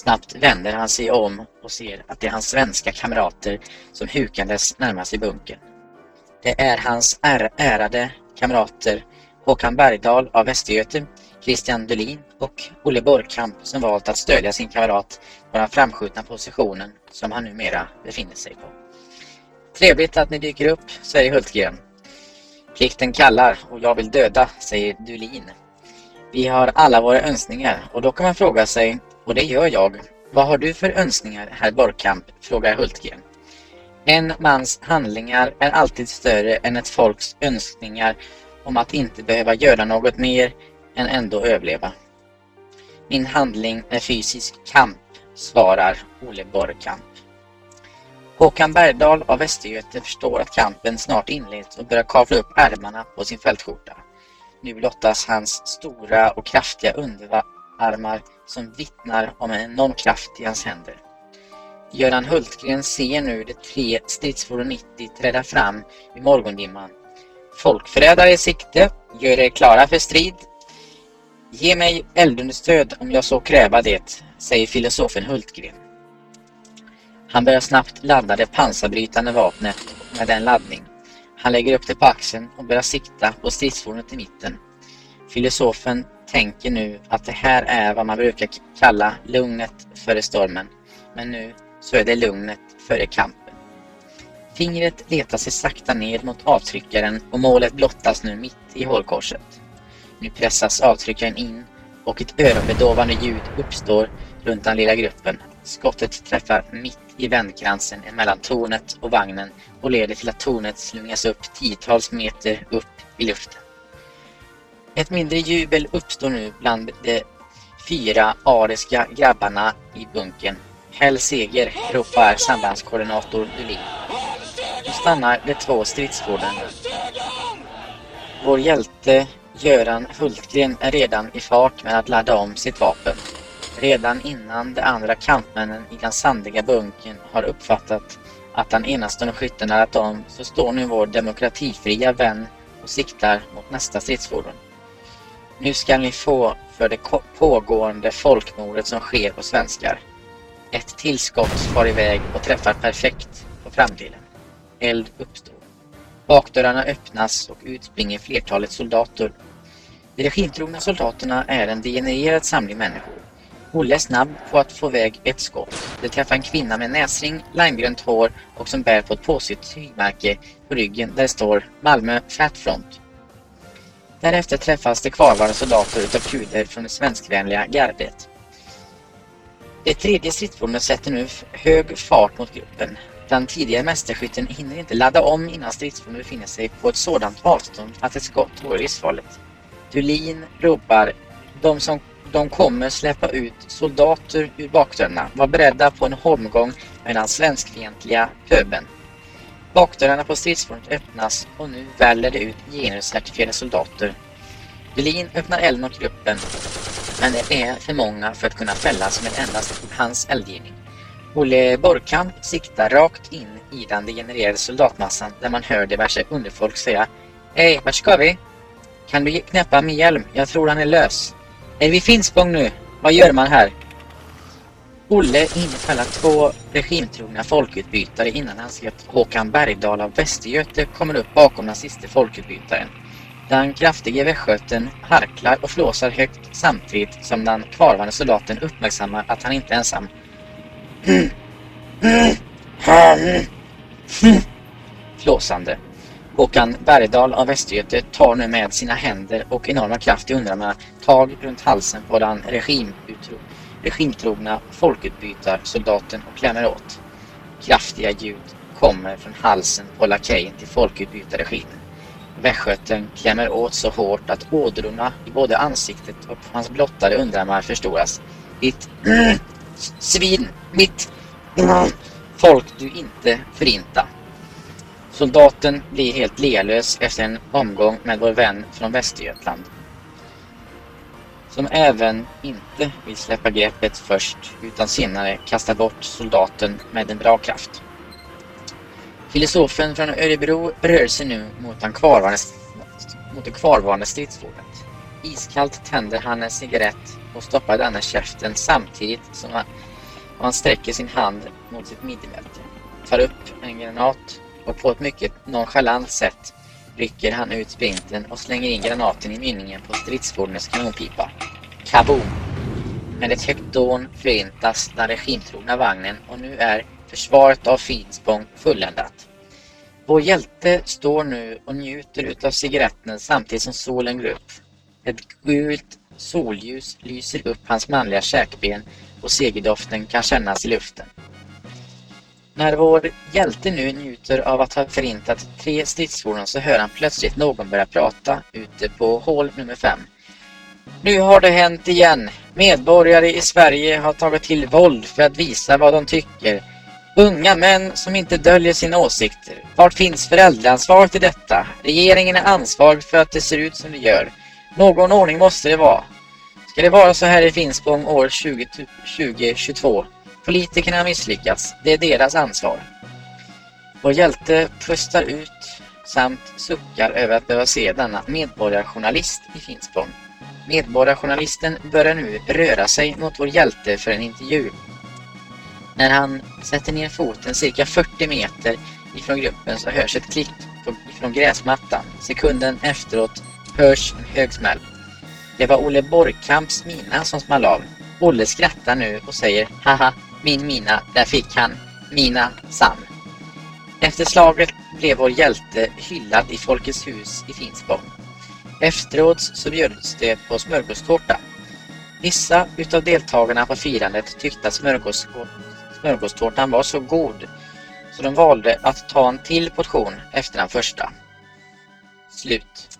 Snabbt vänder han sig om och ser att det är hans svenska kamrater som hukandes närmar sig bunkern. Det är hans är ärade kamrater Håkan Bergdahl av Västergöte, Christian Dulin och Olle Borgkamp som valt att stödja sin kamrat på den framskjutna positionen som han numera befinner sig på. Trevligt att ni dyker upp, säger Hultgren. Plikten kallar och jag vill döda, säger Dulin. Vi har alla våra önskningar och då kan man fråga sig, och det gör jag, vad har du för önskningar, herr Borgkamp? frågar Hultgren. En mans handlingar är alltid större än ett folks önskningar om att inte behöva göra något mer än ändå överleva. Min handling är fysisk kamp, svarar Ole Borgkamp. Håkan Bergdahl av Västergöte förstår att kampen snart inleds och börjar kavla upp ärmarna på sin fältskjorta. Nu blottas hans stora och kraftiga armar som vittnar om en enorm kraft i hans händer. Göran Hultgren ser nu de tre stridsfordon 90 träda fram i morgondimman. Folkförrädare i sikte, gör er klara för strid. Ge mig eldunderstöd om jag så kräva det, säger filosofen Hultgren. Han börjar snabbt ladda det pansarbrytande vapnet med den laddning. Han lägger upp det på axeln och börjar sikta på stridsfordonet i mitten. Filosofen tänker nu att det här är vad man brukar kalla lugnet före stormen. Men nu så är det lugnet före kampen. Fingret letar sig sakta ner mot avtryckaren och målet blottas nu mitt i hålkorset. Nu pressas avtryckaren in och ett öronbedovande ljud uppstår runt den lilla gruppen. Skottet träffar mitt i vändkransen mellan tornet och vagnen och leder till att tornet slungas upp tiotals meter upp i luften. Ett mindre jubel uppstår nu bland de fyra ariska grabbarna i bunken. Häll seger, ropar sambandskoordinator Dulin. Nu stannar de två stridsfordon. Vår hjälte Göran Hultgren är redan i fart med att ladda om sitt vapen. Redan innan de andra kampmännen i den sandiga bunken har uppfattat att den enastående skytten laddat om så står nu vår demokratifria vän och siktar mot nästa stridsfordon. Nu ska ni få för det pågående folkmordet som sker på svenskar. Ett tillskott far iväg och träffar perfekt på framdelen. Eld uppstår. Bakdörrarna öppnas och utspringer flertalet soldater. De regimtrogna soldaterna är en degenererad samling människor. Olle är snabb på att få iväg ett skott. Det träffar en kvinna med näsring, limegrönt hår och som bär på ett påsytt tygmärke på ryggen där det står Malmö Fat Front. Därefter träffas de kvarvarande soldater utav kuder från det svenskvänliga gardet. Det tredje stridsfordonet sätter nu hög fart mot gruppen. Den tidigare mästerskytten hinner inte ladda om innan stridsfordonet befinner sig på ett sådant avstånd att ett skott vore livsfarligt. Dulin ropar de som de kommer släppa ut soldater ur bakdörrarna. Var beredda på en holmgång med den svenskfientliga pöben. Bakdörrarna på stridsfordonet öppnas och nu väller det ut genuscertifierade soldater. Dulin öppnar elden mot gruppen men det är för många för att kunna fällas med endast hans eldgivning. Olle Borgkamp siktar rakt in i den degenererade soldatmassan där man hör diverse underfolk säga Hej, vart ska vi? Kan du knäppa min hjälm? Jag tror han är lös. Är vi Finspång nu? Vad gör man här? Olle inkallar två regimtrogna folkutbytare innan han ser att Håkan Bergdahl av Västergöte kommer upp bakom den sista folkutbytaren. Den kraftige västgöten harklar och flåsar högt samtidigt som den kvarvarande soldaten uppmärksammar att han inte är ensam. Flåsande. Håkan Bergdahl av Västergöte tar nu med sina händer och enorma kraft i underarmarna tag runt halsen på den regimtrogna folkutbytarsoldaten och klämmer åt. Kraftiga ljud kommer från halsen på lakejen till folkutbytarregimen. Västgöten klämmer åt så hårt att ådrorna i både ansiktet och hans blottade underarmar förstoras. Ditt mm, svin, mitt mm, folk du inte förinta. Soldaten blir helt lealös efter en omgång med vår vän från Västergötland. Som även inte vill släppa greppet först utan senare kasta bort soldaten med en bra kraft. Filosofen från Örebro rör sig nu mot, den kvarvarande, mot det kvarvarande stridsfordonet. Iskallt tänder han en cigarett och stoppar denna käften samtidigt som han, han sträcker sin hand mot sitt midjebälte, tar upp en granat och på ett mycket nonchalant sätt rycker han ut sprinten och slänger in granaten i mynningen på stridsfordonets kanonpipa. Kaboom! Med ett högt dån förintas den regimtrogna vagnen och nu är försvaret av Finspång fulländat. Vår hjälte står nu och njuter utav cigaretten samtidigt som solen går upp. Ett gult solljus lyser upp hans manliga käkben och segerdoften kan kännas i luften. När vår hjälte nu njuter av att ha förintat tre stridsfordon så hör han plötsligt någon börja prata ute på hål nummer fem. Nu har det hänt igen. Medborgare i Sverige har tagit till våld för att visa vad de tycker. Unga män som inte döljer sina åsikter. Vart finns föräldraansvaret i detta? Regeringen är ansvarig för att det ser ut som det gör. Någon ordning måste det vara. Ska det vara så här i Finspång år 20, 2022? Politikerna har misslyckats. Det är deras ansvar. Vår hjälte pustar ut samt suckar över att behöva se denna medborgarjournalist i Finspång. Medborgarjournalisten börjar nu röra sig mot vår hjälte för en intervju. När han sätter ner foten cirka 40 meter ifrån gruppen så hörs ett klick ifrån gräsmattan. Sekunden efteråt hörs en hög smäll. Det var Olle Borgkamps mina som small av. Olle skrattar nu och säger haha, min mina, där fick han mina Sam. Efter slaget blev vår hjälte hyllad i Folkets hus i Finspång. Efteråt så bjöds det på smörgåstårta. Vissa utav deltagarna på firandet tyckte att smörgås smörgåstårtan var så god så de valde att ta en till portion efter den första. Slut.